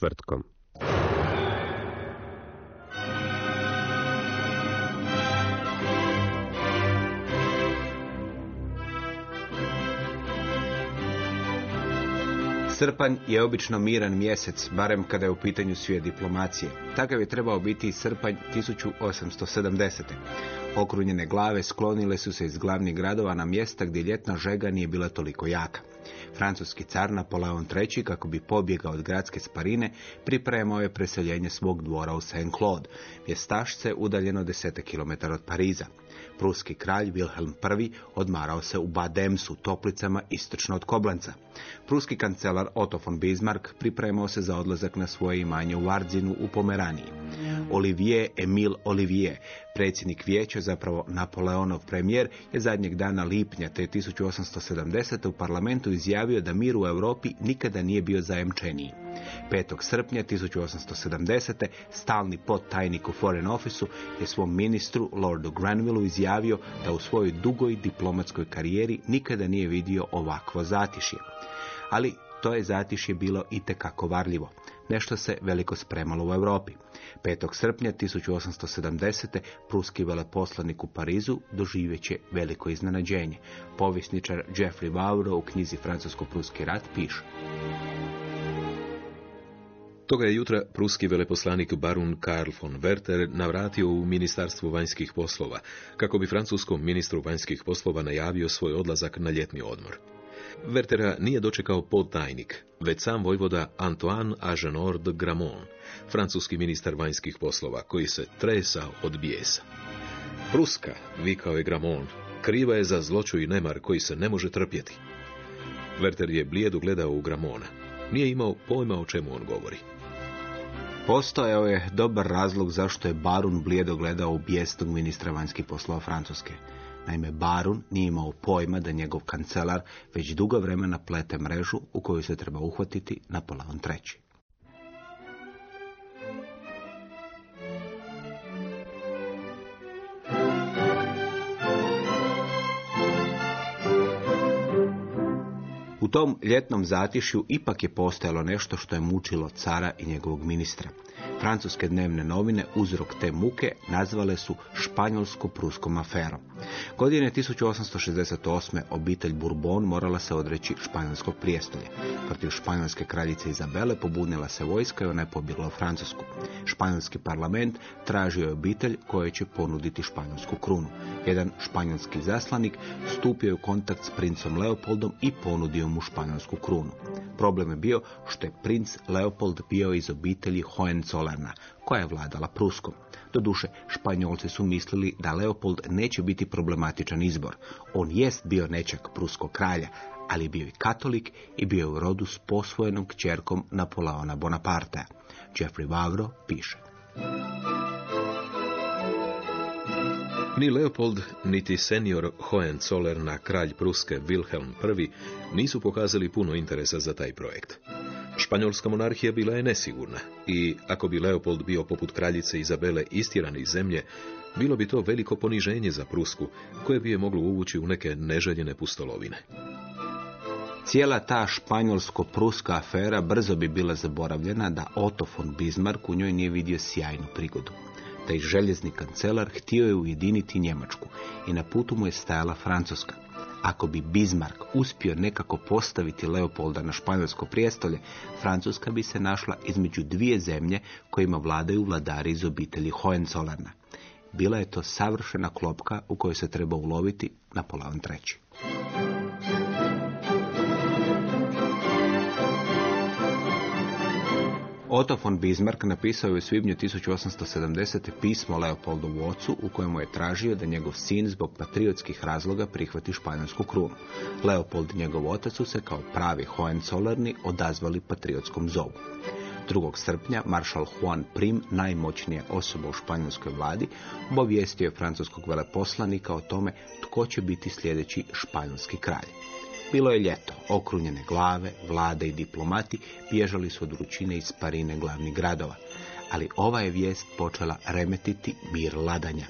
Četvrtkom. Srpanj je obično miran mjesec, barem kada je u pitanju svijet diplomacije. Takav je trebao biti i srpanj 1870. Okrunjene glave sklonile su se iz glavnih gradova na mjesta gdje ljetna žega nije bila toliko jaka. Francuski car Napoleon III, kako bi pobjegao od gradske sparine, pripremao je preseljenje svog dvora u Saint-Claude, mjestašce udaljeno 10 km od Pariza. Pruski kralj Wilhelm I odmarao se u Bademsu, toplicama istočno od Koblenca. Pruski kancelar Otto von Bismarck pripremao se za odlazak na svoje imanje u Vardzinu u Pomeraniji. Olivier Emile Olivier, predsjednik vijeća, zapravo Napoleonov premijer, je zadnjeg dana lipnja te 1870. u parlamentu izjavio da mir u Europi nikada nije bio zajemčeniji. 5. srpnja 1870. stalni podtajnik u Foreign Officeu je svom ministru Lordu Granvillu izjavio da u svojoj dugoj diplomatskoj karijeri nikada nije vidio ovakvo zatišje. Ali to je zatišje bilo itekako varljivo. Nešto se veliko spremalo u Europi. 5. srpnja 1870. pruski veleposlanik u Parizu doživjet će veliko iznenađenje. Povjesničar Jeffrey Vauro u knjizi Francusko-pruski rat piše. Toga je jutra pruski veleposlanik barun Karl von Werter navratio u Ministarstvo vanjskih poslova, kako bi francuskom ministru vanjskih poslova najavio svoj odlazak na ljetni odmor. Wertera nije dočekao podtajnik, već sam vojvoda Antoine Agenor de Gramont, francuski ministar vanjskih poslova, koji se tresao od bijesa. Pruska, vikao je Gramont, kriva je za zloću i nemar koji se ne može trpjeti. Werter je blijedu gledao u Gramona. Nije imao pojma o čemu on govori. Postojao je dobar razlog zašto je Barun blijedo gledao u bijesnog ministra vanjskih poslova Francuske. Naime, Barun nije imao pojma da njegov kancelar već dugo vremena plete mrežu u koju se treba uhvatiti Napoleon III. Tom ljetnom zatišju ipak je postojalo nešto što je mučilo cara i njegovog ministra. Francuske dnevne novine uzrok te muke nazvale su španjolsko-pruskom aferom. Godine 1868. obitelj Bourbon morala se odreći španjolskog prijestolja. Protiv španjolske kraljice Izabele pobunila se vojska i ona je pobjegla u Francusku. Španjolski parlament tražio je obitelj koja će ponuditi španjolsku krunu. Jedan španjolski zaslanik stupio je u kontakt s princom Leopoldom i ponudio mu španjolsku krunu. Problem je bio što je princ Leopold bio iz obitelji Hohenzollerna, koja je vladala Pruskom. Doduše, Španjolci su mislili da Leopold neće biti problematičan izbor. On jest bio nečak pruskog kralja, ali bio i katolik i bio u rodu s posvojenom kćerkom Napoleona Bonapartea. Jeffrey Vavro piše. Ni Leopold, niti senior Hohenzollern kralj Pruske Wilhelm I nisu pokazali puno interesa za taj projekt. Španjolska monarhija bila je nesigurna i ako bi Leopold bio poput kraljice Izabele istjeran iz zemlje, bilo bi to veliko poniženje za Prusku, koje bi je moglo uvući u neke neželjene pustolovine. Cijela ta španjolsko-pruska afera brzo bi bila zaboravljena da Otto von Bismarck u njoj nije vidio sjajnu prigodu. Taj željezni kancelar htio je ujediniti Njemačku i na putu mu je stajala Francuska. Ako bi Bismarck uspio nekako postaviti Leopolda na španjolsko prijestolje, Francuska bi se našla između dvije zemlje kojima vladaju vladari iz obitelji Hohenzollerna. Bila je to savršena klopka u kojoj se treba uloviti Napoleon III. Otto von Bismarck napisao je u svibnju 1870. pismo Leopoldovu ocu u kojemu je tražio da njegov sin zbog patriotskih razloga prihvati španjolsku krunu. Leopold i njegov otac su se kao pravi Hohenzollerni odazvali patriotskom zovu. 2. srpnja maršal Juan Prim, najmoćnija osoba u španjolskoj vladi, obavijestio je francuskog veleposlanika o tome tko će biti sljedeći španjolski kralj. Bilo je ljeto, okrunjene glave, vlade i diplomati bježali su od vrućine iz parine glavnih gradova. Ali ova je vijest počela remetiti mir ladanja.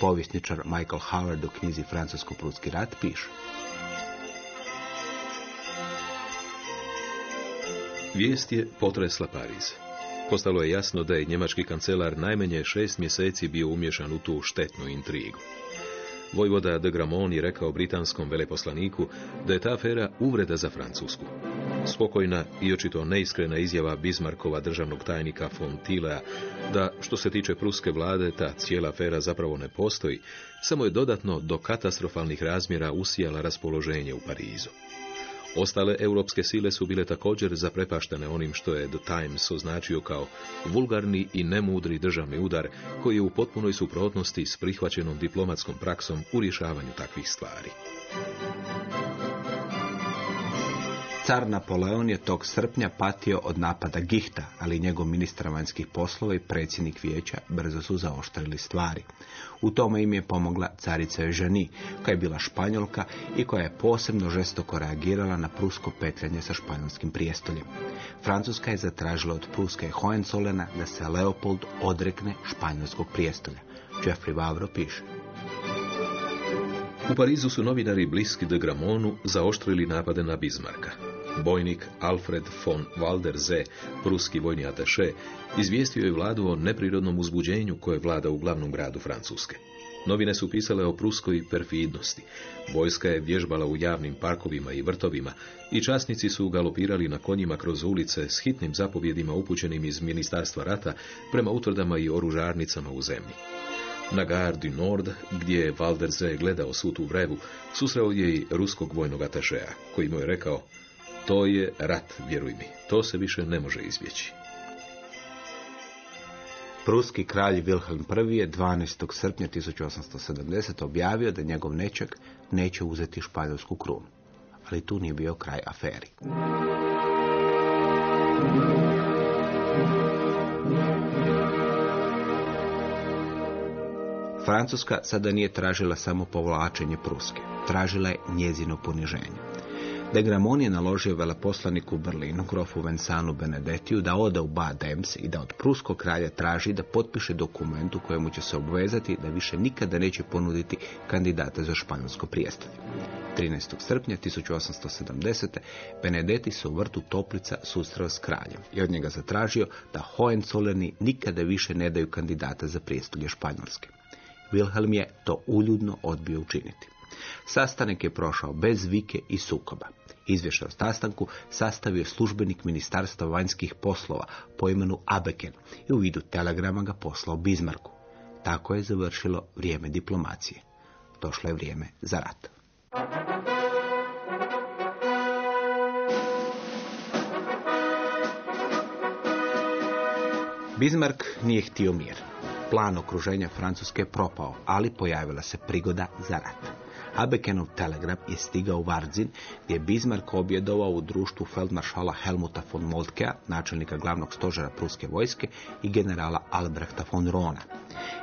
Povjesničar Michael Howard u knjizi Francusko-Pruski rat piše. Vijest je potresla Pariz. Postalo je jasno da je njemački kancelar najmanje šest mjeseci bio umješan u tu štetnu intrigu. Vojvoda de Gramont je rekao britanskom veleposlaniku da je ta afera uvreda za Francusku. Spokojna i očito neiskrena izjava Bismarckova državnog tajnika von Tilea da što se tiče pruske vlade ta cijela afera zapravo ne postoji, samo je dodatno do katastrofalnih razmjera usijala raspoloženje u Parizu. Ostale europske sile su bile također zaprepaštene onim što je The Times označio kao vulgarni i nemudri državni udar koji je u potpunoj suprotnosti s prihvaćenom diplomatskom praksom u rješavanju takvih stvari. Car Napoleon je tog srpnja patio od napada Gihta, ali njegov ministar vanjskih poslova i predsjednik vijeća brzo su zaoštrili stvari. U tome im je pomogla carica Eugenie, koja je bila španjolka i koja je posebno žestoko reagirala na prusko petljanje sa španjolskim prijestoljem. Francuska je zatražila od Pruska i da se Leopold odrekne španjolskog prijestolja. Jeffrey Vavro piše. U Parizu su novinari bliski de Gramonu zaoštrili napade na Bismarka. Bojnik Alfred von Waldersee, pruski vojni ataše, izvijestio je vladu o neprirodnom uzbuđenju koje vlada u glavnom gradu Francuske. Novine su pisale o pruskoj perfidnosti. Vojska je vježbala u javnim parkovima i vrtovima i časnici su galopirali na konjima kroz ulice s hitnim zapovjedima upućenim iz Ministarstva rata prema utvrdama i oružarnicama u zemlji. Na Gare du Nord, gdje je Waldersee gledao svu tu vrevu, susreo je i ruskog vojnog atašeja, koji mu je rekao to je rat, vjeruj mi. To se više ne može izbjeći. Pruski kralj Wilhelm I je 12. srpnja 1870. objavio da njegov nečak neće uzeti španjolsku krunu. Ali tu nije bio kraj aferi. Francuska sada nije tražila samo povlačenje Pruske. Tražila je njezino poniženje. De Gramon je naložio veleposlaniku u Berlinu, grofu Vensanu Benedetiju, da ode u Bad Ems i da od pruskog kralja traži da potpiše dokument u kojemu će se obvezati da više nikada neće ponuditi kandidata za španjolsko prijestolje. 13. srpnja 1870. Benedeti se u vrtu Toplica susreo s kraljem i od njega zatražio da Hohenzollerni nikada više ne daju kandidata za prijestolje Španjolske. Wilhelm je to uljudno odbio učiniti. Sastanak je prošao bez vike i sukoba. Izvještaj o sastanku sastavio službenik Ministarstva vanjskih poslova po imenu Abeken i u vidu telegrama ga poslao Bizmarku. Tako je završilo vrijeme diplomacije. Došlo je vrijeme za rat. Bismarck nije htio mir. Plan okruženja Francuske je propao, ali pojavila se prigoda za rat. Abekenov telegram je stigao u gdje je Bismarck objedovao u društvu feldmaršala Helmuta von Moltkea, načelnika glavnog stožera pruske vojske, i generala Albrechta von Rona.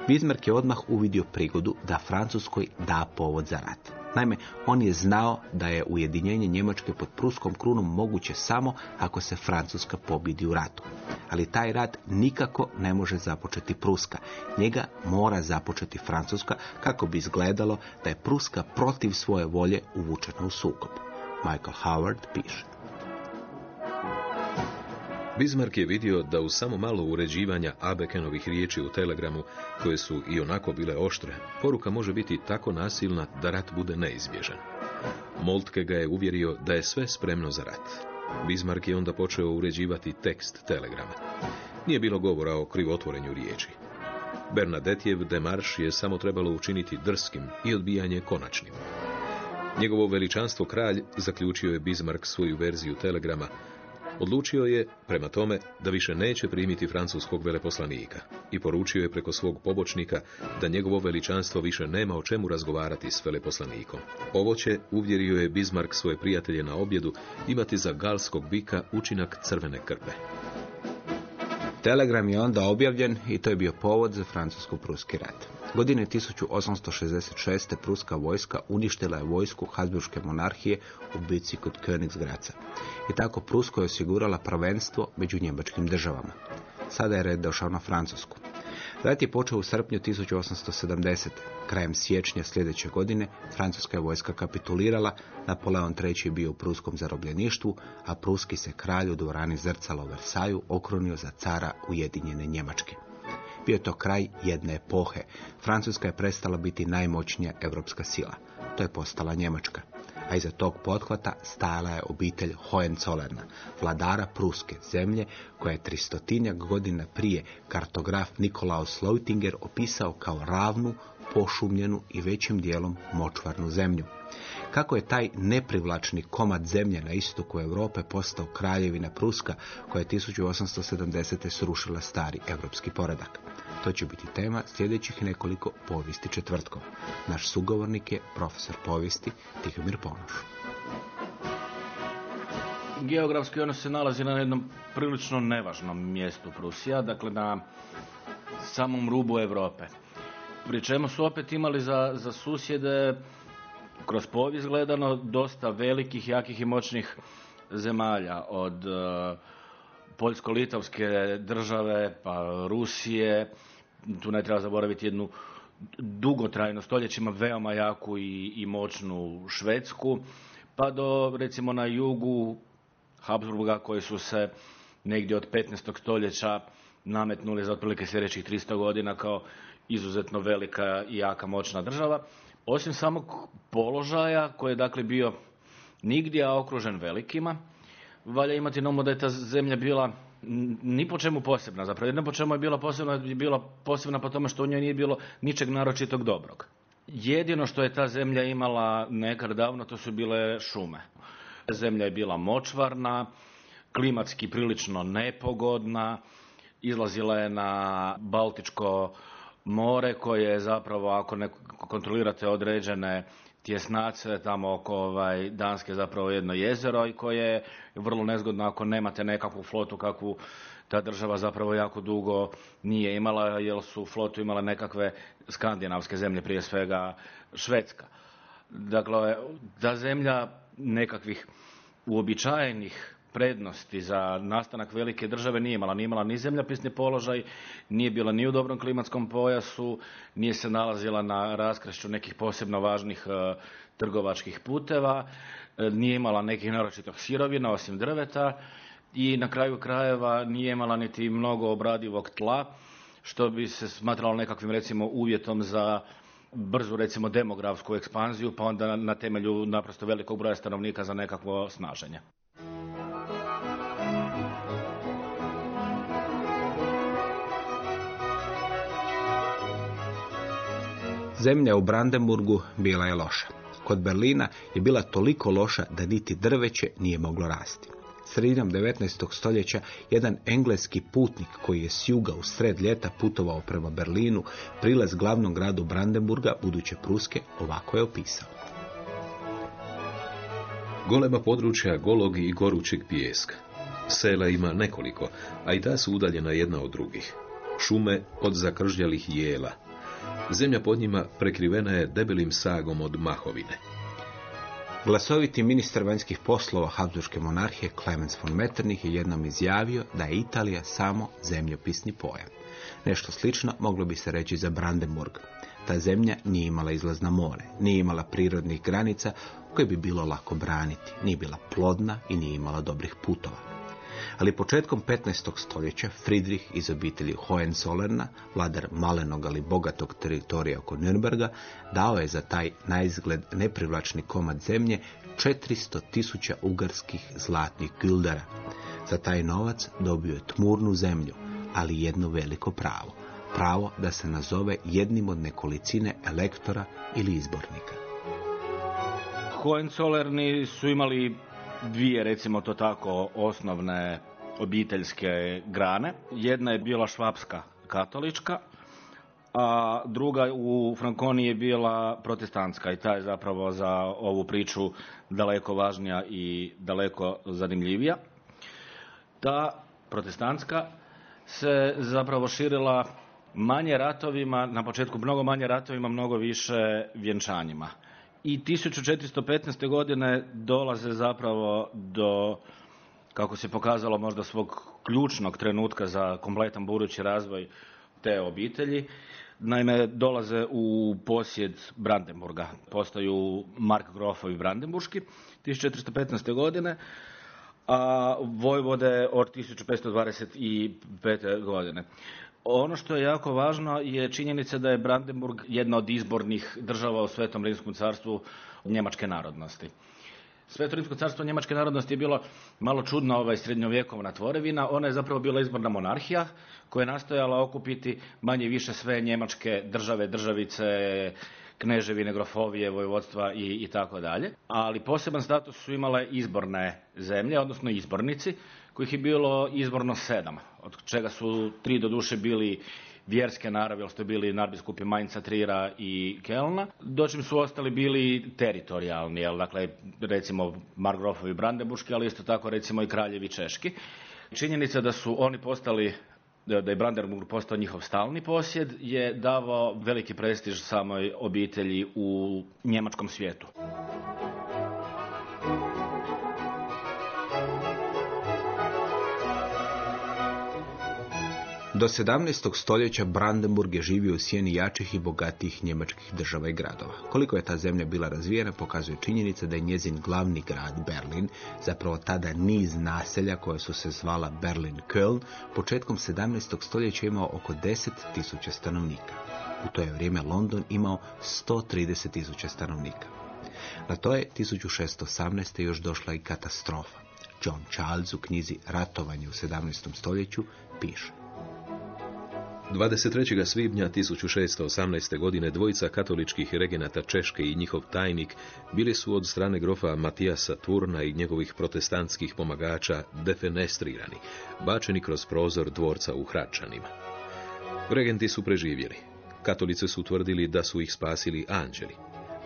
Bismarck je odmah uvidio prigodu da Francuskoj da povod za rat. Naime, on je znao da je ujedinjenje Njemačke pod pruskom krunom moguće samo ako se Francuska pobjedi u ratu. Ali taj rat nikako ne može započeti Pruska. Njega mora započeti Francuska kako bi izgledalo da je Pruska protiv svoje volje uvučena u sukob. Michael Howard piše. Bismarck je vidio da u samo malo uređivanja Abekenovih riječi u telegramu, koje su i onako bile oštre, poruka može biti tako nasilna da rat bude neizbježan. Moltke ga je uvjerio da je sve spremno za rat. Bismarck je onda počeo uređivati tekst telegrama. Nije bilo govora o krivotvorenju riječi. Bernadetjev demarš je samo trebalo učiniti drskim i odbijanje konačnim. Njegovo veličanstvo kralj, zaključio je Bismarck svoju verziju telegrama, Odlučio je, prema tome, da više neće primiti francuskog veleposlanika i poručio je preko svog pobočnika da njegovo veličanstvo više nema o čemu razgovarati s veleposlanikom. Ovo će, uvjerio je Bismarck svoje prijatelje na objedu, imati za galskog bika učinak crvene krpe. Telegram je onda objavljen i to je bio povod za francusko-pruski rat. Godine 1866. pruska vojska uništila je vojsku Habsburgske monarhije u bici kod Königsgraca. I tako Prusko je osigurala prvenstvo među njemačkim državama. Sada je red došao na Francusku. Rat je počeo u srpnju 1870. Krajem siječnja sljedeće godine francuska je vojska kapitulirala, Napoleon III. bio u pruskom zarobljeništvu, a pruski se kralj u dvorani zrcalo u Versaju okrunio za cara Ujedinjene Njemačke. Bio je to kraj jedne epohe. Francuska je prestala biti najmoćnija europska sila. To je postala Njemačka. A iza tog pothvata stajala je obitelj Hohenzollerna, vladara Pruske zemlje, koja je tristotinjak godina prije kartograf Nikolaus Leutinger opisao kao ravnu, pošumljenu i većim dijelom močvarnu zemlju. Kako je taj neprivlačni komad zemlje na istoku Europe postao kraljevina Pruska koja je 1870. srušila stari europski poredak. To će biti tema sljedećih nekoliko povijesti četvrtkom. Naš sugovornik je profesor povijesti Tihomir Ponoš. Geografski ono se nalazi na jednom prilično nevažnom mjestu Prusija, dakle na samom rubu Europe. Pri čemu su opet imali za, za susjede kroz povijest gledano dosta velikih, jakih i moćnih zemalja od e, Poljsko-Litovske države, pa Rusije, tu ne treba zaboraviti jednu dugotrajno stoljećima veoma jaku i, i moćnu Švedsku, pa do recimo na jugu Habsburga koji su se negdje od 15. stoljeća nametnuli za otprilike sljedećih 300 godina kao izuzetno velika i jaka moćna država. Osim samog položaja koji je dakle bio nigdje, a okružen velikima, valja imati na umu da je ta zemlja bila ni po čemu posebna. Zapravo jedno po čemu je bila posebna, je bila posebna po tome što u njoj nije bilo ničeg naročitog dobrog. Jedino što je ta zemlja imala nekad davno, to su bile šume. Zemlja je bila močvarna, klimatski prilično nepogodna, izlazila je na Baltičko more koje je zapravo, ako ne kontrolirate određene tjesnace tamo oko ovaj, Danske zapravo jedno jezero i koje je vrlo nezgodno ako nemate nekakvu flotu kakvu ta država zapravo jako dugo nije imala jer su flotu imale nekakve skandinavske zemlje, prije svega Švedska. Dakle, ta zemlja nekakvih uobičajenih prednosti za nastanak velike države nije imala. Nije imala ni zemljopisni položaj, nije bila ni u dobrom klimatskom pojasu, nije se nalazila na raskršću nekih posebno važnih e, trgovačkih puteva, e, nije imala nekih naročitog sirovina osim drveta i na kraju krajeva nije imala niti mnogo obradivog tla, što bi se smatralo nekakvim recimo uvjetom za brzu recimo demografsku ekspanziju, pa onda na temelju naprosto velikog broja stanovnika za nekakvo snaženje. Zemlja u Brandenburgu bila je loša. Kod Berlina je bila toliko loša da niti drveće nije moglo rasti. Sredinom 19. stoljeća jedan engleski putnik koji je s juga u sred ljeta putovao prema Berlinu, prilaz glavnom gradu Brandenburga, buduće Pruske, ovako je opisao. Golema područja golog i gorućeg pijeska. Sela ima nekoliko, a i ta su udaljena jedna od drugih. Šume od zakržljalih jela, Zemlja pod njima prekrivena je debelim sagom od mahovine. Glasoviti ministar vanjskih poslova Habsburgske monarhije Clemens von Metternich je jednom izjavio da je Italija samo zemljopisni pojam. Nešto slično moglo bi se reći za Brandenburg. Ta zemlja nije imala izlaz na more, nije imala prirodnih granica koje bi bilo lako braniti, nije bila plodna i nije imala dobrih putova ali početkom 15. stoljeća Friedrich iz obitelji Hohenzollerna, vladar malenog ali bogatog teritorija oko Nürnberga, dao je za taj naizgled neprivlačni komad zemlje 400 tisuća ugarskih zlatnih güldara. Za taj novac dobio je tmurnu zemlju, ali jedno veliko pravo. pravo da se nazove jednim od nekolicine elektora ili izbornika. Hohenzollerni su imali dvije, recimo to tako, osnovne obiteljske grane. Jedna je bila švapska katolička, a druga u Frankoniji je bila protestantska i ta je zapravo za ovu priču daleko važnija i daleko zanimljivija. Ta protestantska se zapravo širila manje ratovima, na početku mnogo manje ratovima, mnogo više vjenčanjima. I 1415. godine dolaze zapravo do, kako se pokazalo možda svog ključnog trenutka za kompletan budući razvoj te obitelji. Naime, dolaze u posjed Brandenburga. Postaju Mark Grofovi Brandenburški 1415. godine, a Vojvode od 1525. godine. Ono što je jako važno je činjenica da je Brandenburg jedna od izbornih država u Svetom Rimskom carstvu njemačke narodnosti. Sveto Rimsko carstvo njemačke narodnosti je bilo malo čudna ovaj srednjovjekovna tvorevina. Ona je zapravo bila izborna monarhija koja je nastojala okupiti manje više sve njemačke države, državice, kneževine, grofovije, vojvodstva i, i tako dalje. Ali poseban status su imale izborne zemlje, odnosno izbornici, kojih je bilo izborno sedam, od čega su tri do duše bili vjerske naravi, jer ste bili nadbiskupi Mainza, Trira i Kelna, dočim su ostali bili teritorijalni, jel, dakle, recimo Margrofovi Brandenburški, ali isto tako recimo i kraljevi Češki. Činjenica da su oni postali da je Brandenburg postao njihov stalni posjed, je davao veliki prestiž samoj obitelji u njemačkom svijetu. Do 17. stoljeća Brandenburg je živio u sjeni jačih i bogatijih njemačkih država i gradova. Koliko je ta zemlja bila razvijena pokazuje činjenica da je njezin glavni grad Berlin, zapravo tada niz naselja koja su se zvala Berlin Köln, početkom 17. stoljeća imao oko 10.000 stanovnika. U to je vrijeme London imao 130.000 stanovnika. Na to je 1618. još došla i katastrofa. John Charles u knjizi Ratovanje u 17. stoljeću piše. 23. svibnja 1618. godine dvojica katoličkih regenata Češke i njihov tajnik bili su od strane grofa Matijasa Turna i njegovih protestantskih pomagača defenestrirani, bačeni kroz prozor dvorca u Hračanima. Regenti su preživjeli. Katolice su tvrdili da su ih spasili anđeli.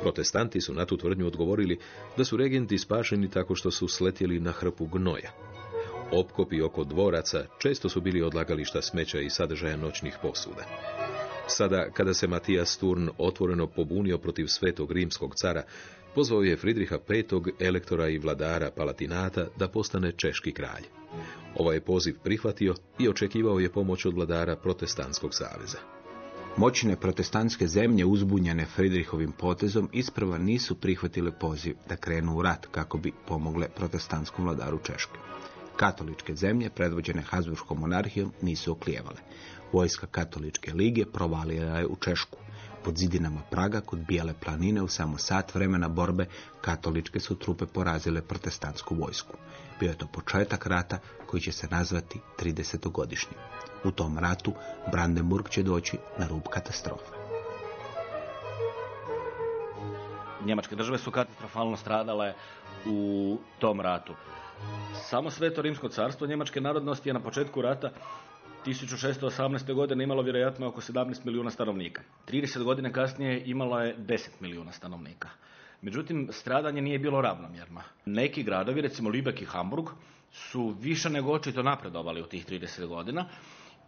Protestanti su na tu tvrdnju odgovorili da su regenti spašeni tako što su sletjeli na hrpu gnoja. Opkopi oko dvoraca često su bili odlagališta smeća i sadržaja noćnih posuda. Sada, kada se Matijas Turn otvoreno pobunio protiv svetog rimskog cara, pozvao je Fridriha V. elektora i vladara Palatinata da postane češki kralj. Ovaj je poziv prihvatio i očekivao je pomoć od vladara Protestantskog saveza. Moćne protestantske zemlje uzbunjene Friedrihovim potezom isprava nisu prihvatile poziv da krenu u rat kako bi pomogle protestantskom vladaru Češke. Katoličke zemlje, predvođene Habsburgskom monarhijom, nisu oklijevale. Vojska katoličke lige provalila je u Češku. Pod zidinama Praga, kod Bijele planine, u samo sat vremena borbe, katoličke su trupe porazile protestantsku vojsku. Bio je to početak rata koji će se nazvati 30-godišnji. U tom ratu Brandenburg će doći na rub katastrofe. Njemačke države su katastrofalno stradale u tom ratu. Samo sveto rimsko carstvo njemačke narodnosti je na početku rata 1618. godine imalo vjerojatno oko 17 milijuna stanovnika. 30 godina kasnije imalo je 10 milijuna stanovnika. Međutim, stradanje nije bilo ravnomjerno. Neki gradovi, recimo Lübeck i Hamburg, su više nego očito napredovali u tih 30 godina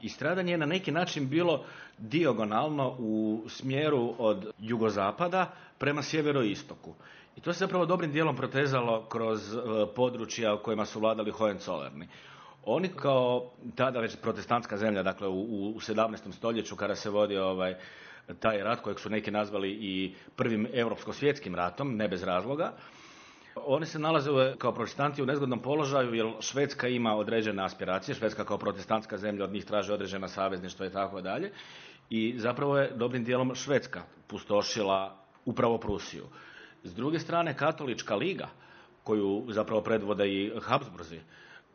i stradanje je na neki način bilo dijagonalno u smjeru od jugozapada prema sjeveroistoku. I to se zapravo dobrim dijelom protezalo kroz e, područja u kojima su vladali Hohenzollerni. Oni kao tada već protestantska zemlja, dakle u, u 17. stoljeću kada se vodio ovaj, taj rat kojeg su neki nazvali i prvim europsko-svjetskim ratom, ne bez razloga, oni se nalaze kao protestanti u nezgodnom položaju jer Švedska ima određene aspiracije, Švedska kao protestantska zemlja od njih traži određena savezništva i tako dalje. I zapravo je dobrim dijelom Švedska pustošila upravo Prusiju. S druge strane, katolička liga, koju zapravo predvode i Habsburzi,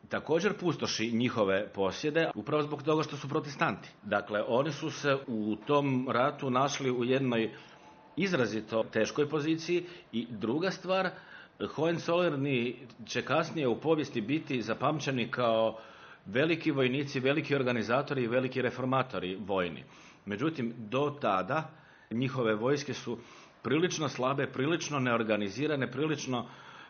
također pustoši njihove posjede upravo zbog toga što su protestanti. Dakle, oni su se u tom ratu našli u jednoj izrazito teškoj poziciji i druga stvar, Hohenzollern će kasnije u povijesti biti zapamćeni kao veliki vojnici, veliki organizatori i veliki reformatori vojni. Međutim, do tada njihove vojske su prilično slabe, prilično neorganizirane, prilično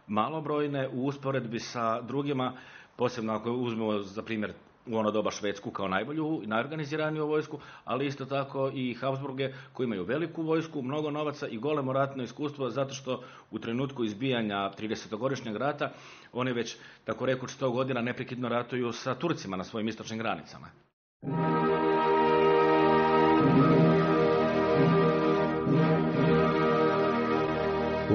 malobrojne u usporedbi sa drugima, posebno ako uzmemo za primjer u ono doba Švedsku kao najbolju i najorganiziraniju vojsku, ali isto tako i Habsburge koji imaju veliku vojsku, mnogo novaca i golemo ratno iskustvo zato što u trenutku izbijanja 30-godišnjeg rata oni već, tako rekuć, 100 godina neprekidno ratuju sa Turcima na svojim istočnim granicama.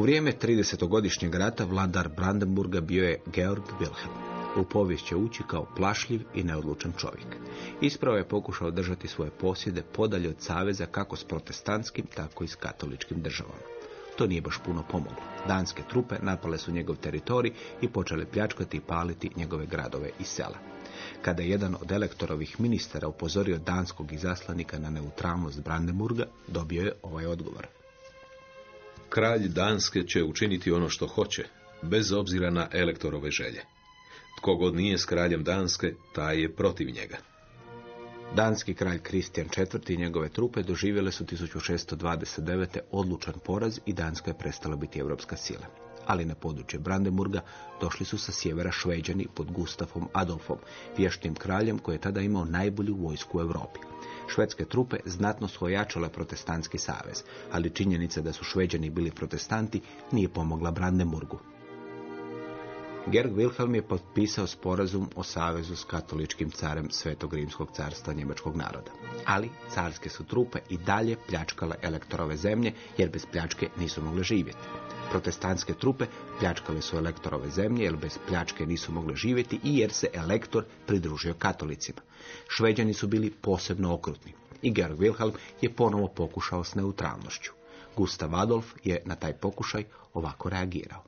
Vrijeme 30-godišnjeg rata vladar Brandenburga bio je Georg Wilhelm. U povijest će ući kao plašljiv i neodlučan čovjek. Ispravo je pokušao držati svoje posjede podalje od saveza kako s protestantskim, tako i s katoličkim državama. To nije baš puno pomoglo. Danske trupe napale su njegov teritorij i počele pljačkati i paliti njegove gradove i sela. Kada je jedan od elektorovih ministara upozorio danskog izaslanika na neutralnost Brandenburga, dobio je ovaj odgovor. Kralj Danske će učiniti ono što hoće, bez obzira na elektorove želje. Tko god nije s kraljem Danske, taj je protiv njega. Danski kralj Kristijan IV. i njegove trupe doživjele su 1629. odlučan poraz i Danska je prestala biti europska sila. Ali na područje Brandenburga došli su sa sjevera Šveđani pod Gustafom Adolfom, vještnim kraljem koji je tada imao najbolju vojsku u Europi. Švedske trupe znatno su ojačale protestantski savez, ali činjenica da su Šveđani bili protestanti nije pomogla Brandenburgu. Gerg Wilhelm je potpisao sporazum o savezu s katoličkim carem Svetog Rimskog carstva njemačkog naroda. Ali carske su trupe i dalje pljačkale elektorove zemlje jer bez pljačke nisu mogle živjeti. Protestantske trupe pljačkale su elektorove zemlje jer bez pljačke nisu mogle živjeti i jer se elektor pridružio katolicima. Šveđani su bili posebno okrutni i Georg Wilhelm je ponovo pokušao s neutralnošću. Gustav Adolf je na taj pokušaj ovako reagirao.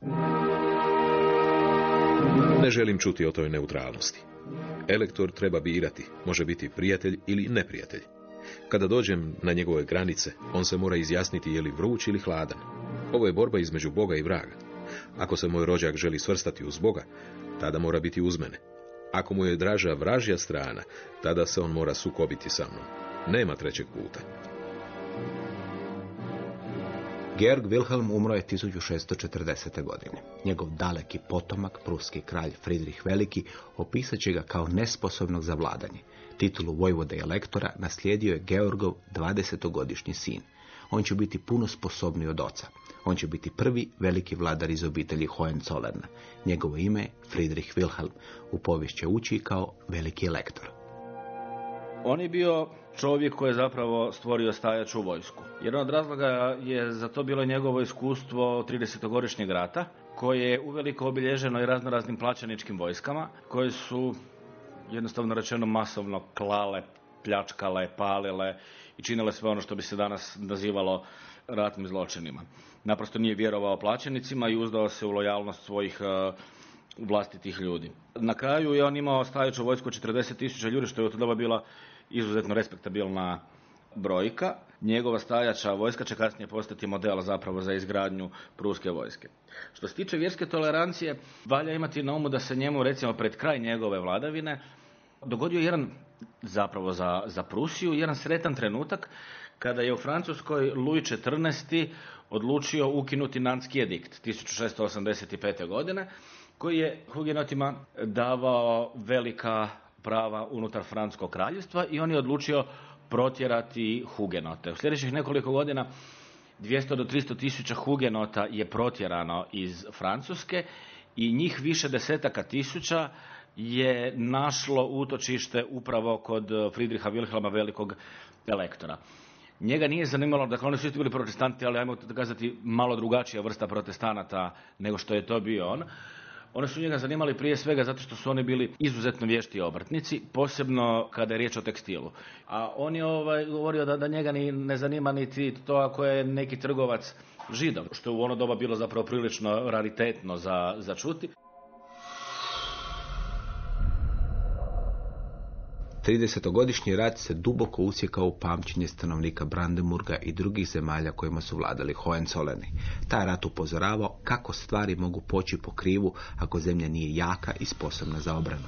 Ne želim čuti o toj neutralnosti. Elektor treba birati, može biti prijatelj ili neprijatelj. Kada dođem na njegove granice, on se mora izjasniti je li vruć ili hladan. Ovo je borba između Boga i vraga. Ako se moj rođak želi svrstati uz Boga, tada mora biti uz mene. Ako mu je draža vražja strana, tada se on mora sukobiti sa mnom. Nema trećeg puta. Georg Wilhelm umro je 1640. godine. Njegov daleki potomak, pruski kralj Friedrich Veliki, opisat će ga kao nesposobnog za vladanje. Titulu vojvode i elektora naslijedio je Georgov 20-godišnji sin. On će biti puno sposobniji od oca. On će biti prvi veliki vladar iz obitelji Hohenzollerna. Njegovo ime je Friedrich Wilhelm. U povijest će kao veliki elektor. On je bio čovjek koji je zapravo stvorio stajaču vojsku. Jedan od razloga je za to bilo njegovo iskustvo 30-godišnjeg rata, koje je uveliko obilježeno i raznoraznim plaćaničkim vojskama, koje su jednostavno rečeno masovno klale, pljačkale, palile i činile sve ono što bi se danas nazivalo ratnim zločinima. Naprosto nije vjerovao plaćenicima i uzdao se u lojalnost svojih e, vlastitih ljudi. Na kraju je on imao stajaču vojsku 40.000 ljudi, što je u to doba bila izuzetno respektabilna brojka. Njegova stajača vojska će kasnije postati model zapravo za izgradnju pruske vojske. Što se tiče vjerske tolerancije, valja imati na umu da se njemu recimo pred kraj njegove vladavine dogodio jedan zapravo za, za Prusiju, jedan sretan trenutak kada je u Francuskoj Louis XIV odlučio ukinuti Nanski edikt 1685. godine koji je hugenotima davao velika prava unutar Francuskog kraljevstva i on je odlučio protjerati hugenote. U sljedećih nekoliko godina 200 do 300 tisuća hugenota je protjerano iz Francuske i njih više desetaka tisuća je našlo utočište upravo kod Friedricha Wilhelma velikog elektora. Njega nije zanimalo, dakle oni su isto bili protestanti, ali ajmo kazati malo drugačija vrsta protestanata nego što je to bio on. One su njega zanimali prije svega zato što su oni bili izuzetno vješti obrtnici, posebno kada je riječ o tekstilu. A on je ovaj, govorio da, da njega ni ne zanima niti to ako je neki trgovac židov, što je u ono doba bilo zapravo prilično raritetno za, za čuti. 30-godišnji rat se duboko usjekao u pamćenje stanovnika Brandenburga i drugih zemalja kojima su vladali Hohenzolleni. Taj rat upozoravao kako stvari mogu poći po krivu ako zemlja nije jaka i sposobna za obranu.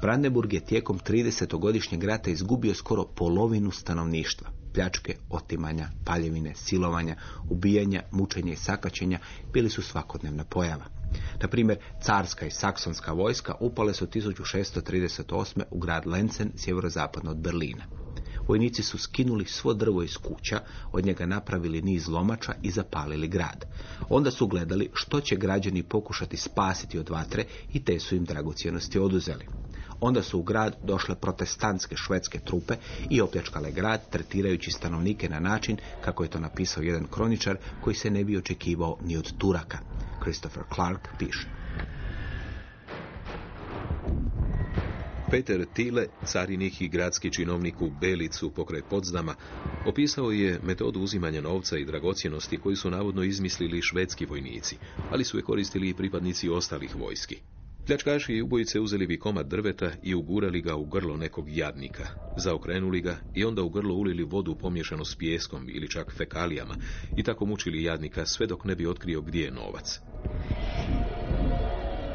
Brandenburg je tijekom 30-godišnjeg rata izgubio skoro polovinu stanovništva. Pljačke, otimanja, paljevine, silovanja, ubijanja, mučenja i sakaćenja bili su svakodnevna pojava. Na primjer, carska i saksonska vojska upale su 1638. u grad Lencen, sjeverozapadno od Berlina. Vojnici su skinuli svo drvo iz kuća, od njega napravili niz lomača i zapalili grad. Onda su gledali što će građani pokušati spasiti od vatre i te su im dragocjenosti oduzeli. Onda su u grad došle protestantske švedske trupe i opljačkale grad, tretirajući stanovnike na način kako je to napisao jedan kroničar koji se ne bi očekivao ni od Turaka. Christopher Clark piše. Peter Tile, carinik i gradski činovnik u Belicu pokraj Podzdama, opisao je metodu uzimanja novca i dragocjenosti koju su navodno izmislili švedski vojnici, ali su je koristili i pripadnici ostalih vojski. Pljačkaši i ubojice uzeli bi komad drveta i ugurali ga u grlo nekog jadnika, zaokrenuli ga i onda u grlo ulili vodu pomiješanu s pijeskom ili čak fekalijama i tako mučili jadnika sve dok ne bi otkrio gdje je novac.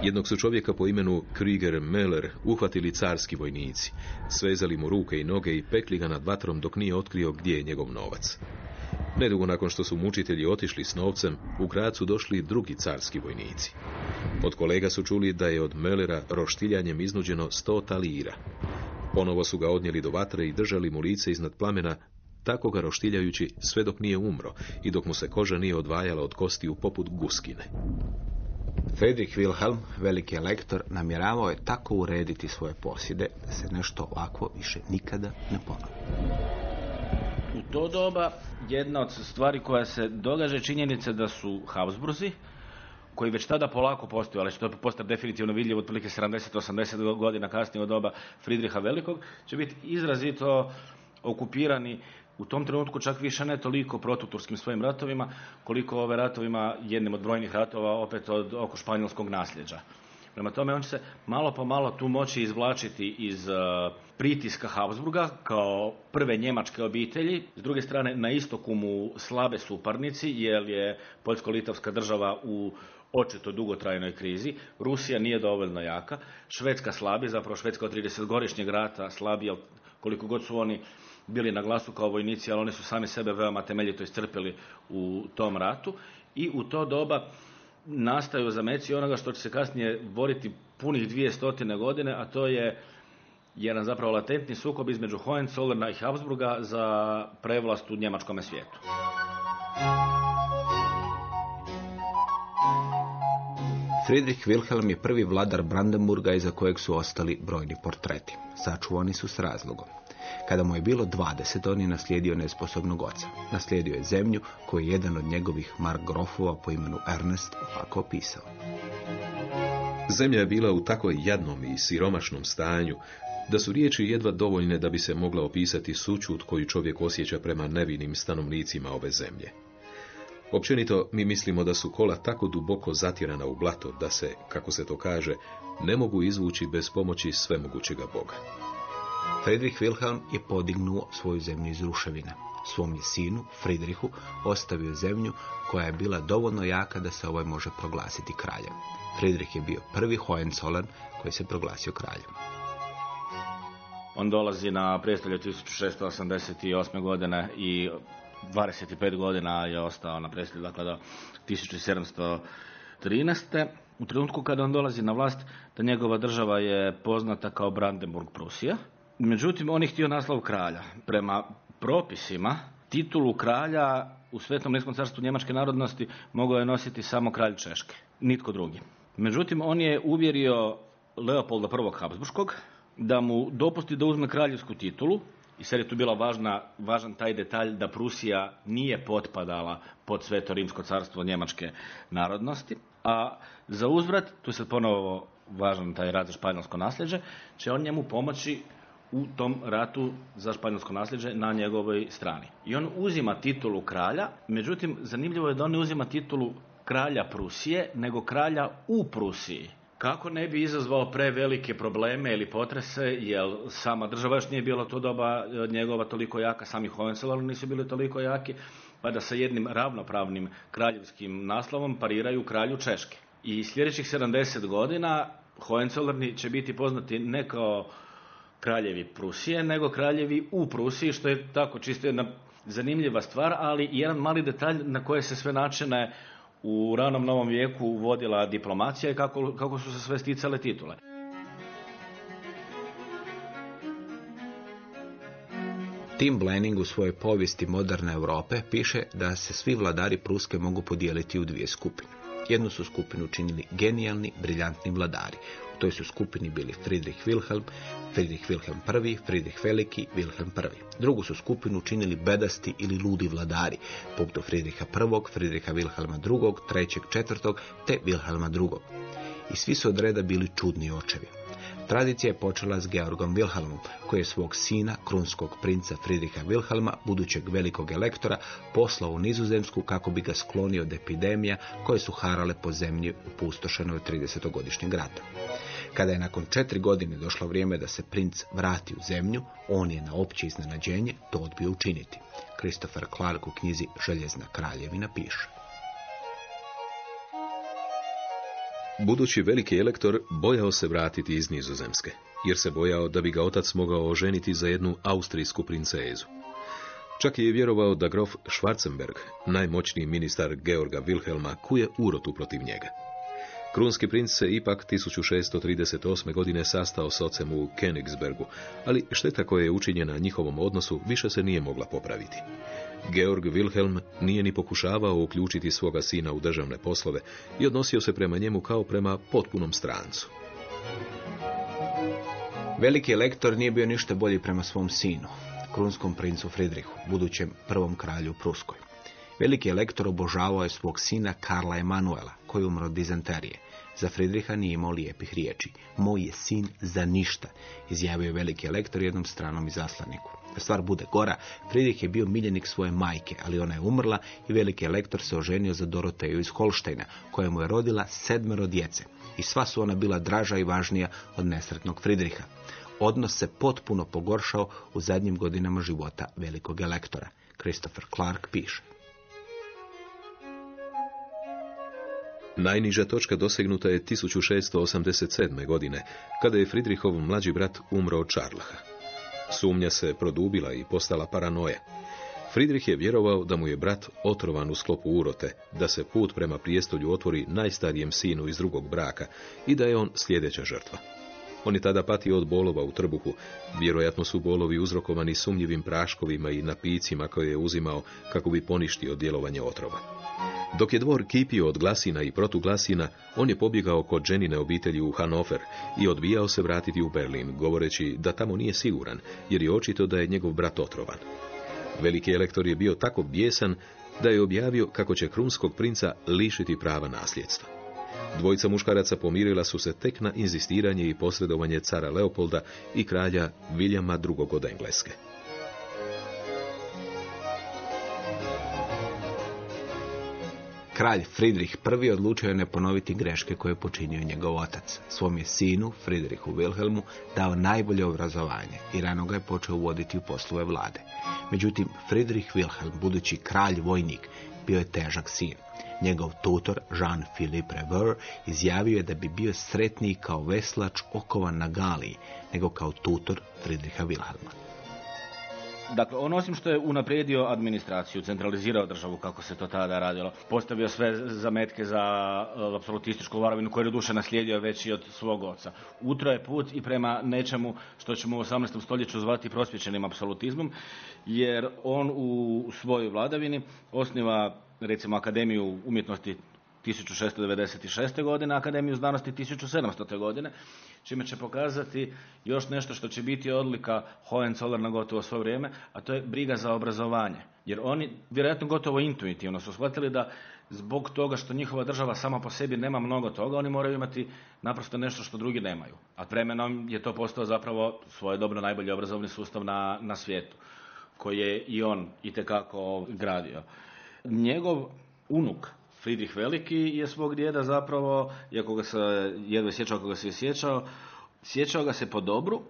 Jednog su čovjeka po imenu Krieger Meller uhvatili carski vojnici, svezali mu ruke i noge i pekli ga nad vatrom dok nije otkrio gdje je njegov novac. Nedugo nakon što su mučitelji otišli s novcem, u grad su došli drugi carski vojnici. Od kolega su čuli da je od Mellera roštiljanjem iznuđeno sto talira. Ponovo su ga odnijeli do vatre i držali mu lice iznad plamena, tako ga roštiljajući sve dok nije umro i dok mu se koža nije odvajala od kostiju poput guskine. Friedrich Wilhelm, veliki elektor, namjeravao je tako urediti svoje posjede da se nešto ovako više nikada ne ponovi. U to doba jedna od stvari koja se događa je činjenica da su Habsburzi, koji već tada polako postoju, ali što postati definitivno vidljivo otprilike 70-80 godina kasnije od doba Friedricha Velikog, će biti izrazito okupirani u tom trenutku čak više ne toliko protuturskim svojim ratovima, koliko ove ratovima, jednim od brojnih ratova, opet od oko španjolskog nasljeđa. Prema tome, on će se malo po malo tu moći izvlačiti iz uh, pritiska Habsburga kao prve njemačke obitelji. S druge strane, na istoku mu slabe suparnici, jer je Poljsko-Litovska država u očito dugotrajnoj krizi. Rusija nije dovoljno jaka. Švedska slabi, zapravo Švedska od 30-godišnjeg rata slabi, koliko god su oni bili na glasu kao vojnici, ali oni su sami sebe veoma temeljito iscrpili u tom ratu. I u to doba nastaju zameci onoga što će se kasnije boriti punih dvije stotine godine, a to je jedan zapravo latentni sukob između Hohenzollerna i Habsburga za prevlast u njemačkom svijetu. Friedrich Wilhelm je prvi vladar Brandenburga iza kojeg su ostali brojni portreti. Sačuvani su s razlogom. Kada mu je bilo 20, on je naslijedio nesposobnog oca. Naslijedio je zemlju koju je jedan od njegovih margrofova po imenu Ernest ovako opisao. Zemlja je bila u tako jadnom i siromašnom stanju da su riječi jedva dovoljne da bi se mogla opisati sućut koju čovjek osjeća prema nevinim stanovnicima ove zemlje. Općenito, mi mislimo da su kola tako duboko zatjerana u blato da se, kako se to kaže, ne mogu izvući bez pomoći svemogućega Boga. Friedrich Wilhelm je podignuo svoju zemlju iz ruševina. Svom je sinu, Friedrichu, ostavio zemlju koja je bila dovoljno jaka da se ovaj može proglasiti kraljem. Friedrich je bio prvi Hohenzollern koji se proglasio kraljem. On dolazi na prijestolje 1688. godine i 25 godina je ostao na prijestolju, dakle do 1713. U trenutku kada on dolazi na vlast, da njegova država je poznata kao Brandenburg Prusija. Međutim, on je htio naslov kralja. Prema propisima, titulu kralja u Svetom Rimskom carstvu njemačke narodnosti mogao je nositi samo kralj Češke, nitko drugi. Međutim, on je uvjerio Leopolda I. Habsburškog da mu dopusti da uzme kraljevsku titulu i sad je tu bila važna, važan taj detalj da Prusija nije potpadala pod sveto rimsko carstvo njemačke narodnosti, a za uzvrat, tu je sad ponovo važan taj rad španjolsko nasljeđe, će on njemu pomoći u tom ratu za španjolsko nasljeđe na njegovoj strani. I on uzima titulu kralja, međutim zanimljivo je da on ne uzima titulu kralja Prusije, nego kralja u Prusiji kako ne bi izazvao prevelike probleme ili potrese, jer sama država još nije bila to doba e, njegova toliko jaka, sami Hohenzollern nisu bili toliko jaki, pa da sa jednim ravnopravnim kraljevskim naslovom pariraju kralju Češke. I sljedećih 70 godina Hohenzollerni će biti poznati ne kao kraljevi Prusije, nego kraljevi u Prusiji, što je tako čisto jedna zanimljiva stvar, ali jedan mali detalj na koje se sve načine u ranom novom vijeku vodila diplomacija i kako, kako su se sve sticale titule. Tim Blenning u svojoj povijesti moderne Europe piše da se svi vladari Pruske mogu podijeliti u dvije skupine. Jednu su skupinu činili genijalni, briljantni vladari. Toj su skupini bili Friedrich Wilhelm, Friedrich Wilhelm I, Friedrich Veliki, Wilhelm I. Drugu su skupinu činili bedasti ili ludi vladari, poput Friedricha I, Friedricha Wilhelma II, trećeg, četvrtog, te Wilhelma II. I svi su od reda bili čudni očevi. Tradicija je počela s Georgom Wilhelmom, koji je svog sina, krunskog princa Friedricha Wilhelma, budućeg velikog elektora, poslao u Nizozemsku kako bi ga sklonio od epidemija koje su harale po zemlji pustošenoj od 30. rata. Kada je nakon četiri godine došlo vrijeme da se princ vrati u zemlju, on je na opće iznenađenje to odbio učiniti. Christopher Clark u knjizi Željezna kraljevina piše. Budući veliki elektor bojao se vratiti iz Nizozemske, jer se bojao da bi ga otac mogao oženiti za jednu austrijsku princezu. Čak je vjerovao da grof Schwarzenberg, najmoćniji ministar Georga Wilhelma, kuje urotu protiv njega. Krunski princ se ipak 1638. godine sastao s ocem u Königsbergu, ali šteta koja je učinjena njihovom odnosu više se nije mogla popraviti. Georg Wilhelm nije ni pokušavao uključiti svoga sina u državne poslove i odnosio se prema njemu kao prema potpunom strancu. Veliki elektor nije bio ništa bolji prema svom sinu, krunskom princu Friedrichu, budućem prvom kralju Pruskoj. Veliki elektor obožavao je svog sina Karla Emanuela, koji umro od dizanterije. Za Friedricha nije imao lijepih riječi. Moj je sin za ništa, izjavio je veliki elektor jednom stranom izaslaniku. Da stvar bude gora, Friedrich je bio miljenik svoje majke, ali ona je umrla i veliki elektor se oženio za Doroteju iz Holštajna, koja mu je rodila sedmero djece. I sva su ona bila draža i važnija od nesretnog Friedricha. Odnos se potpuno pogoršao u zadnjim godinama života velikog elektora. Christopher Clark piše. Najniža točka dosegnuta je 1687. godine, kada je Friedrichov mlađi brat umro od Čarlaha. Sumnja se produbila i postala paranoja. Friedrich je vjerovao da mu je brat otrovan u sklopu urote, da se put prema prijestolju otvori najstarijem sinu iz drugog braka i da je on sljedeća žrtva. On je tada patio od bolova u trbuhu. Vjerojatno su bolovi uzrokovani sumnjivim praškovima i napicima koje je uzimao kako bi poništio djelovanje otrova. Dok je dvor kipio od glasina i protuglasina, on je pobjegao kod ženine obitelji u Hanover i odbijao se vratiti u Berlin, govoreći da tamo nije siguran, jer je očito da je njegov brat otrovan. Veliki elektor je bio tako bijesan da je objavio kako će krunskog princa lišiti prava nasljedstva. Dvojica muškaraca pomirila su se tek na inzistiranje i posredovanje cara Leopolda i kralja Viljama II. od Engleske. Kralj Friedrich I odlučio je ne ponoviti greške koje je počinio njegov otac. Svom je sinu, Friedrichu Wilhelmu, dao najbolje obrazovanje i rano ga je počeo uvoditi u poslove vlade. Međutim, Friedrich Wilhelm, budući kralj vojnik, bio je težak sin. Njegov tutor, Jean-Philippe Reveur, izjavio je da bi bio sretniji kao veslač okovan na Galiji, nego kao tutor Friedricha Wilhelma. Dakle, on osim što je unaprijedio administraciju, centralizirao državu kako se to tada radilo, postavio sve zametke za uh, apsolutističku vladavinu koju je duše naslijedio već i od svog oca. Utro je put i prema nečemu što ćemo u 18. stoljeću zvati prosvjećenim apsolutizmom, jer on u svojoj vladavini osniva recimo Akademiju umjetnosti 1696. godine, Akademiju znanosti 1700. godine, čime će pokazati još nešto što će biti odlika Hohenzollerna gotovo svo vrijeme, a to je briga za obrazovanje. Jer oni, vjerojatno gotovo intuitivno, su shvatili da zbog toga što njihova država sama po sebi nema mnogo toga, oni moraju imati naprosto nešto što drugi nemaju. A vremenom je to postao zapravo svoje dobro najbolji obrazovni sustav na, na svijetu, koji je i on itekako gradio. Njegov unuk, Friedrich Veliki je svog djeda zapravo, iako ga se jedva sjećao kako ga se sjećao, sjećao ga se po dobru,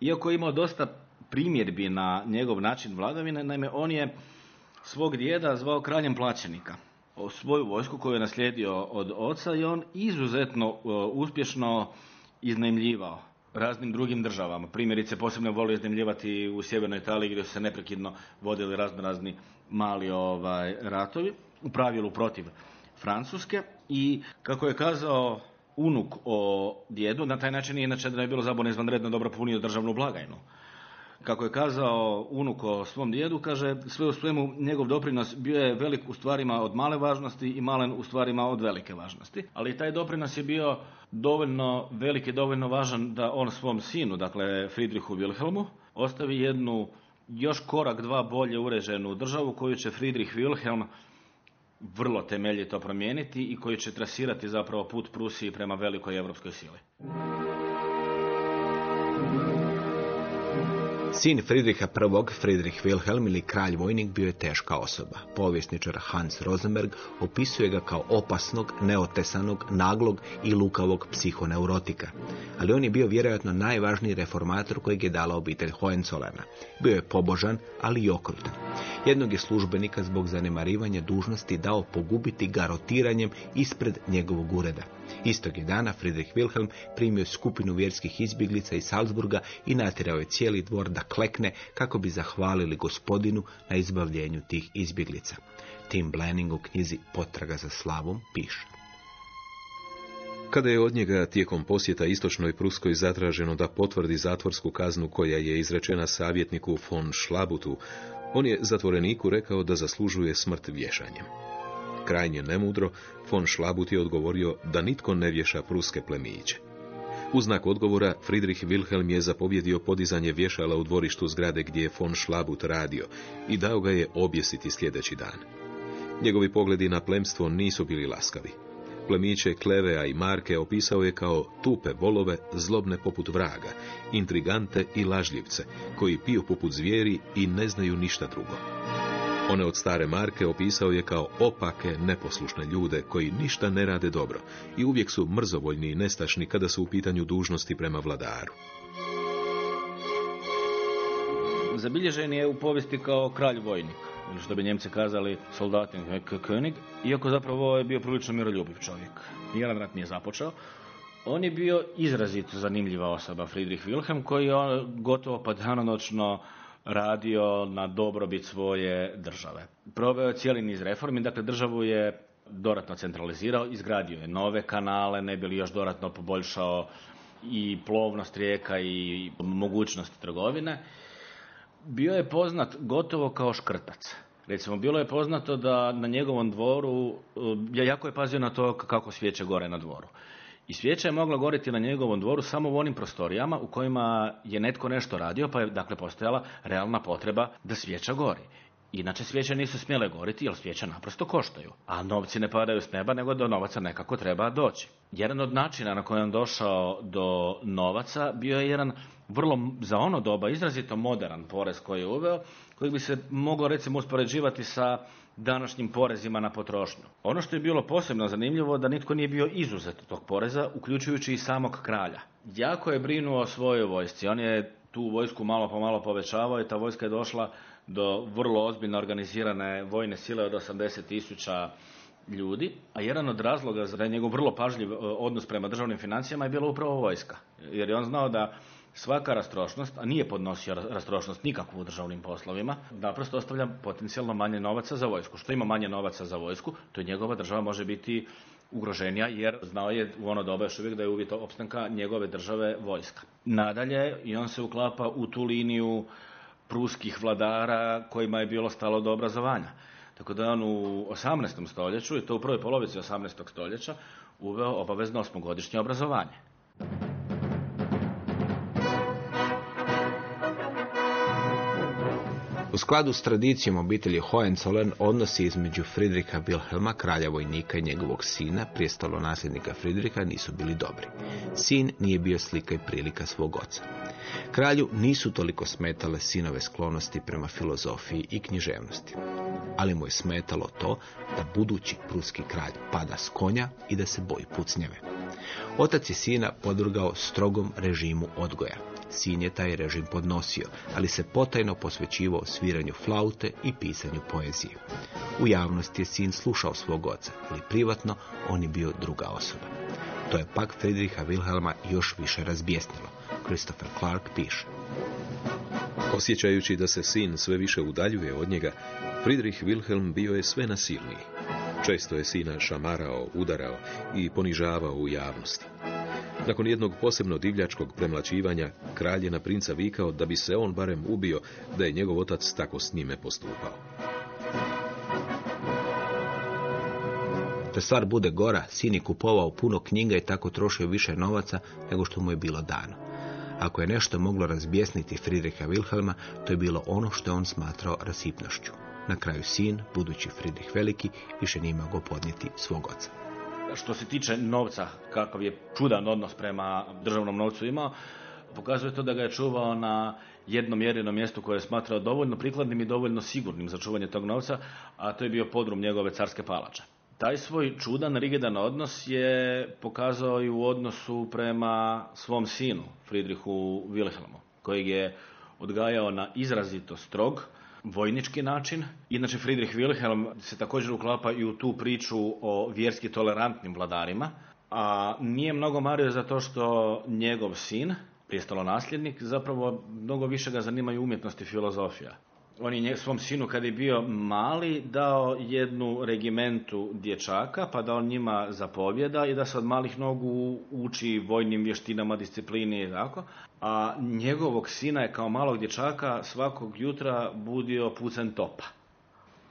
iako je imao dosta primjedbi na njegov način vladavine, naime on je svog djeda zvao kraljem plaćenika. O svoju vojsku koju je naslijedio od oca i on izuzetno e, uspješno iznajmljivao raznim drugim državama. Primjerice, posebno volio iznajmljivati u sjevernoj Italiji gdje su se neprekidno vodili razno razni mali ovaj, ratovi, u pravilu protiv Francuske i kako je kazao unuk o djedu, na taj način inače da je bilo zabavno izvanredno dobro punio državnu blagajnu. Kako je kazao unuk o svom djedu, kaže sve u svemu njegov doprinos bio je velik u stvarima od male važnosti i malen u stvarima od velike važnosti. Ali taj doprinos je bio dovoljno velik i dovoljno važan da on svom sinu, dakle Friedrichu Wilhelmu, ostavi jednu još korak dva bolje uređenu državu koju će Friedrich Wilhelm vrlo temeljito promijeniti i koji će trasirati zapravo put Prusiji prema velikoj europskoj sili. Sin Friedricha I. Friedrich Wilhelm ili kralj vojnik bio je teška osoba. Povjesničar Hans Rosenberg opisuje ga kao opasnog, neotesanog, naglog i lukavog psihoneurotika. Ali on je bio vjerojatno najvažniji reformator kojeg je dala obitelj Hohenzollerne. Bio je pobožan, ali i okrutan. Jednog je službenika zbog zanemarivanja dužnosti dao pogubiti garotiranjem ispred njegovog ureda. Istog je dana Friedrich Wilhelm primio skupinu vjerskih izbjeglica iz Salzburga i natjerao je cijeli dvor da klekne kako bi zahvalili gospodinu na izbavljenju tih izbjeglica. Tim Blanning u knjizi Potraga za slavom piše. Kada je od njega tijekom posjeta istočnoj Pruskoj zatraženo da potvrdi zatvorsku kaznu koja je izrečena savjetniku von Schlabutu, on je zatvoreniku rekao da zaslužuje smrt vješanjem. Krajnje nemudro, von Schlabut je odgovorio da nitko ne vješa pruske plemiće. U znak odgovora, Friedrich Wilhelm je zapovjedio podizanje vješala u dvorištu zgrade gdje je von Schlabut radio i dao ga je objesiti sljedeći dan. Njegovi pogledi na plemstvo nisu bili laskavi. Plemiće Klevea i Marke opisao je kao tupe volove, zlobne poput vraga, intrigante i lažljivce, koji piju poput zvijeri i ne znaju ništa drugo. One od stare Marke opisao je kao opake, neposlušne ljude koji ništa ne rade dobro i uvijek su mrzovoljni i nestašni kada su u pitanju dužnosti prema vladaru. Zabilježen je u povijesti kao kralj vojnik, ili što bi njemci kazali soldatin König, iako zapravo je bio prilično miroljubiv čovjek. Nijedan rat nije započeo. On je bio izrazito zanimljiva osoba, Friedrich Wilhelm, koji je gotovo pa danonoćno radio na dobrobit svoje države. Proveo je cijeli niz reformi, dakle državu je dodatno centralizirao, izgradio je nove kanale, ne bi li još dodatno poboljšao i plovnost rijeka i mogućnosti trgovine. Bio je poznat gotovo kao škrtac. Recimo, bilo je poznato da na njegovom dvoru, jako je pazio na to kako svijeće gore na dvoru. I svijeća je mogla goriti na njegovom dvoru samo u onim prostorijama u kojima je netko nešto radio, pa je dakle postojala realna potreba da svijeća gori. Inače svijeće nisu smjele goriti jer svijeće naprosto koštaju. A novci ne padaju s neba nego do novaca nekako treba doći. Jedan od načina na koji on došao do novaca bio je jedan vrlo za ono doba izrazito modern porez koji je uveo, koji bi se mogao recimo uspoređivati sa današnjim porezima na potrošnju. Ono što je bilo posebno zanimljivo da nitko nije bio izuzet tog poreza, uključujući i samog kralja. Jako je brinuo o svojoj vojsci. On je tu vojsku malo po malo povećavao i ta vojska je došla do vrlo ozbiljno organizirane vojne sile od 80 tisuća ljudi, a jedan od razloga za njegov vrlo pažljiv e, odnos prema državnim financijama je bila upravo vojska. Jer je on znao da svaka rastrošnost, a nije podnosio rastrošnost nikakvu u državnim poslovima, naprosto ostavlja potencijalno manje novaca za vojsku. Što ima manje novaca za vojsku, to je njegova država može biti ugroženija jer znao je u ono doba još uvijek da je uvjet opstanka njegove države vojska. Nadalje i on se uklapa u tu liniju pruskih vladara kojima je bilo stalo do obrazovanja. Tako da je on u 18. stoljeću, i to u prvoj polovici 18. stoljeća, uveo obavezno osmogodišnje obrazovanje. Skladu s tradicijom obitelji Hohenzollern odnosi između Friedricha Wilhelma, kralja vojnika i njegovog sina, prijestalo nasljednika Friedricha, nisu bili dobri. Sin nije bio slika i prilika svog oca. Kralju nisu toliko smetale sinove sklonosti prema filozofiji i književnosti. ali mu je smetalo to da budući pruski kralj pada s konja i da se boji pucnjeve. Otac je sina podvrgao strogom režimu odgoja. Sin je taj režim podnosio, ali se potajno posvećivao sviranju flaute i pisanju poezije. U javnosti je sin slušao svog oca, ali privatno on je bio druga osoba. To je pak Friedricha Wilhelma još više razbjesnilo. Christopher Clark piše. Osjećajući da se sin sve više udaljuje od njega, Friedrich Wilhelm bio je sve nasilniji. Često je sina šamarao, udarao i ponižavao u javnosti. Nakon jednog posebno divljačkog premlačivanja, kralj je na princa vikao da bi se on barem ubio da je njegov otac tako s njime postupao. Da stvar bude gora, sin je kupovao puno knjiga i tako trošio više novaca nego što mu je bilo dano. Ako je nešto moglo razbjesniti Friedricha Wilhelma, to je bilo ono što je on smatrao rasipnošću. Na kraju sin, budući Friedrich Veliki, više nije mogao podnijeti svog oca. Što se tiče novca, kakav je čudan odnos prema državnom novcu imao, pokazuje to da ga je čuvao na jednom jedinom mjestu koje je smatrao dovoljno prikladnim i dovoljno sigurnim za čuvanje tog novca, a to je bio podrum njegove carske palače. Taj svoj čudan, rigidan odnos je pokazao i u odnosu prema svom sinu, Friedrichu Wilhelmu, kojeg je odgajao na izrazito strog, vojnički način. Inače, Friedrich Wilhelm se također uklapa i u tu priču o vjerski tolerantnim vladarima, a nije mnogo mario za to što njegov sin, nasljednik, zapravo mnogo više ga zanimaju umjetnost i filozofija. On je svom sinu kad je bio mali dao jednu regimentu dječaka pa da on njima zapovjeda i da se od malih nogu uči vojnim vještinama, disciplini i tako. A njegovog sina je kao malog dječaka svakog jutra budio pucen topa.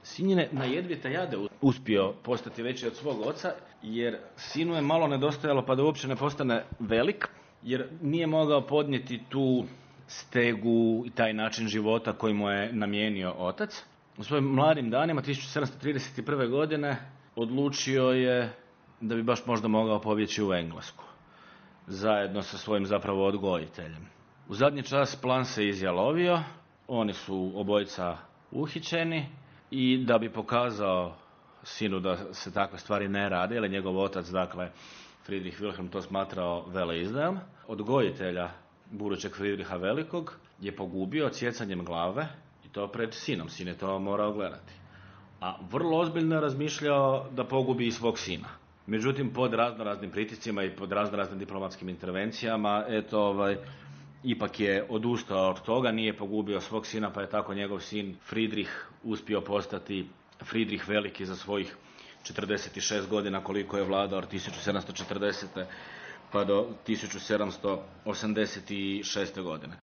Sin je na jedvite jade uspio postati veći od svog oca jer sinu je malo nedostajalo pa da uopće ne postane velik jer nije mogao podnijeti tu stegu i taj način života koji mu je namijenio otac. U svojim mladim danima, 1731. godine, odlučio je da bi baš možda mogao pobjeći u Englesku, zajedno sa svojim zapravo odgojiteljem. U zadnji čas plan se izjalovio, oni su obojica uhićeni i da bi pokazao sinu da se takve stvari ne rade, jer je njegov otac, dakle, Friedrich Wilhelm to smatrao veleizdajom, odgojitelja budućeg Friedriha Velikog je pogubio odsjecanjem glave i to pred sinom. Sin je to morao gledati. A vrlo ozbiljno je razmišljao da pogubi i svog sina. Međutim, pod razno raznim pritiscima i pod razno raznim diplomatskim intervencijama, eto, ovaj, ipak je odustao od toga, nije pogubio svog sina, pa je tako njegov sin Friedrich uspio postati Friedrich Veliki za svojih 46 godina koliko je vladao od 1740 pa do 1786. godine.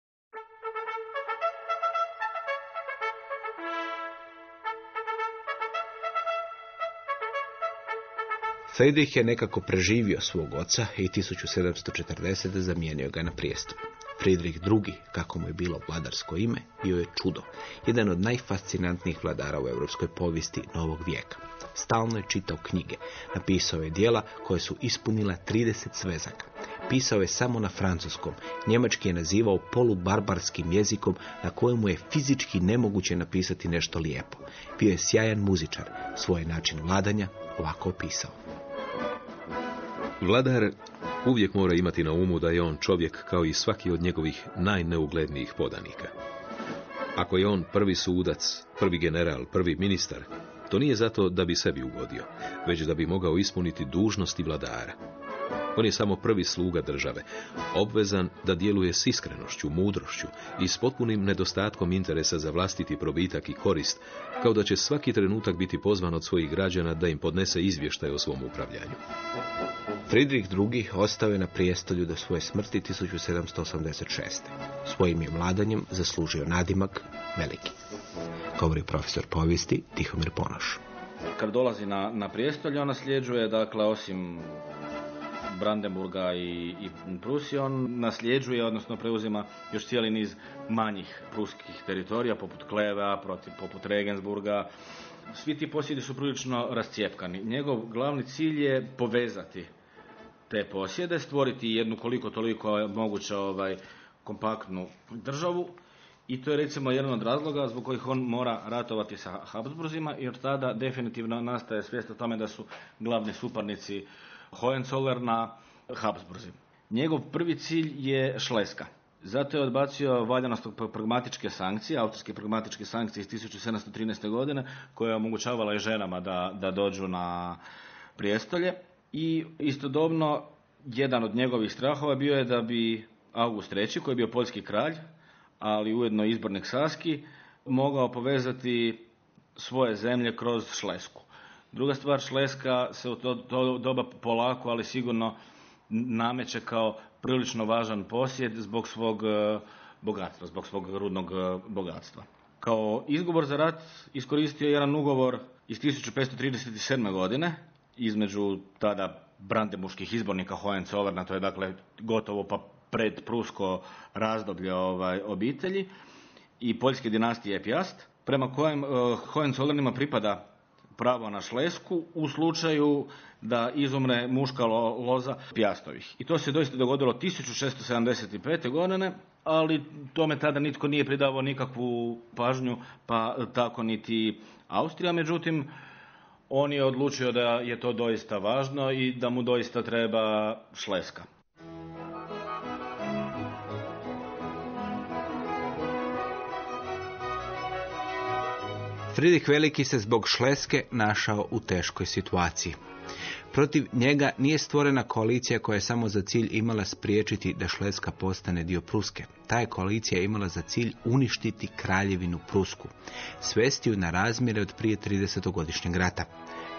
Friedrich je nekako preživio svog oca i 1740. zamijenio ga na prijestup. Friedrich II, kako mu je bilo vladarsko ime, bio je čudo, jedan od najfascinantnijih vladara u europskoj povijesti novog vijeka. Stalno je čitao knjige, napisao je dijela koje su ispunila 30 svezaka. Pisao je samo na francuskom, njemački je nazivao polubarbarskim jezikom na kojemu je fizički nemoguće napisati nešto lijepo. Bio je sjajan muzičar, svoj način vladanja ovako opisao. Vladar uvijek mora imati na umu da je on čovjek kao i svaki od njegovih najneuglednijih podanika. Ako je on prvi sudac, prvi general, prvi ministar, to nije zato da bi sebi ugodio, već da bi mogao ispuniti dužnosti vladara. On je samo prvi sluga države, obvezan da djeluje s iskrenošću, mudrošću i s potpunim nedostatkom interesa za vlastiti probitak i korist, kao da će svaki trenutak biti pozvan od svojih građana da im podnese izvještaj o svom upravljanju. Friedrich II. ostao je na prijestolju do svoje smrti 1786. Svojim je mladanjem zaslužio nadimak Veliki. Govori profesor povijesti Tihomir Ponoš. Kad dolazi na, na prijestolje, on nasljeđuje, dakle, osim Brandenburga i, i Prusije, on nasljeđuje, odnosno preuzima još cijeli niz manjih pruskih teritorija, poput Kleva, protiv, poput Regensburga. Svi ti posjedi su prilično rascijepkani. Njegov glavni cilj je povezati te posjede, stvoriti jednu koliko toliko moguće ovaj, kompaktnu državu I to je recimo jedan od razloga zbog kojih on mora ratovati sa Habsburzima, jer tada definitivno nastaje svijest o tome da su glavni suparnici Hohenzollern Habsburzi. Njegov prvi cilj je Šleska. Zato je odbacio valjanost pragmatičke sankcije, austrijske pragmatičke sankcije iz 1713. godine, koje je omogućavala i ženama da, da dođu na prijestolje. I istodobno, jedan od njegovih strahova bio je da bi August III, koji je bio poljski kralj, ali ujedno izbornik Saski, mogao povezati svoje zemlje kroz Šlesku. Druga stvar, Šleska se u to, to doba polako, ali sigurno nameće kao prilično važan posjed zbog svog e, bogatstva, zbog svog rudnog e, bogatstva. Kao izgovor za rat iskoristio je jedan ugovor iz 1537. godine između tada brandemuških izbornika Hohenzollerna, to je dakle gotovo pa pred prusko razdoblje ovaj, obitelji i poljske dinastije Pjast, prema kojem uh, Hohenzollernima pripada pravo na šlesku u slučaju da izumre muška loza Pjastovih. I to se doista dogodilo 1675. godine, ali tome tada nitko nije pridavao nikakvu pažnju, pa tako niti Austrija. Međutim, on je odlučio da je to doista važno i da mu doista treba šleska. Friedrich Veliki se zbog Šleske našao u teškoj situaciji. Protiv njega nije stvorena koalicija koja je samo za cilj imala spriječiti da Šleska postane dio Pruske. Ta je koalicija imala za cilj uništiti kraljevinu Prusku, svesti ju na razmjere od prije 30-godišnjeg rata.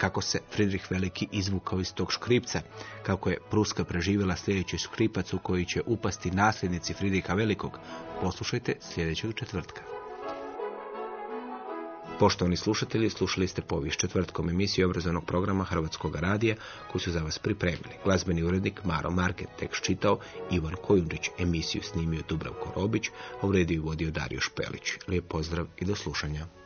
Kako se Friedrich Veliki izvukao iz tog škripca, kako je Pruska preživjela sljedeći škripac u koji će upasti nasljednici Friedricha Velikog, poslušajte sljedećeg četvrtka. Poštovani slušatelji, slušali ste povijest četvrtkom emisiju obrazovnog programa Hrvatskog radija koji su za vas pripremili. Glazbeni urednik Maro Market tekst čitao Ivan Kojundžić, emisiju snimio Dubravko Robić, a u rediju vodio Dario Špelić. Lijep pozdrav i do slušanja.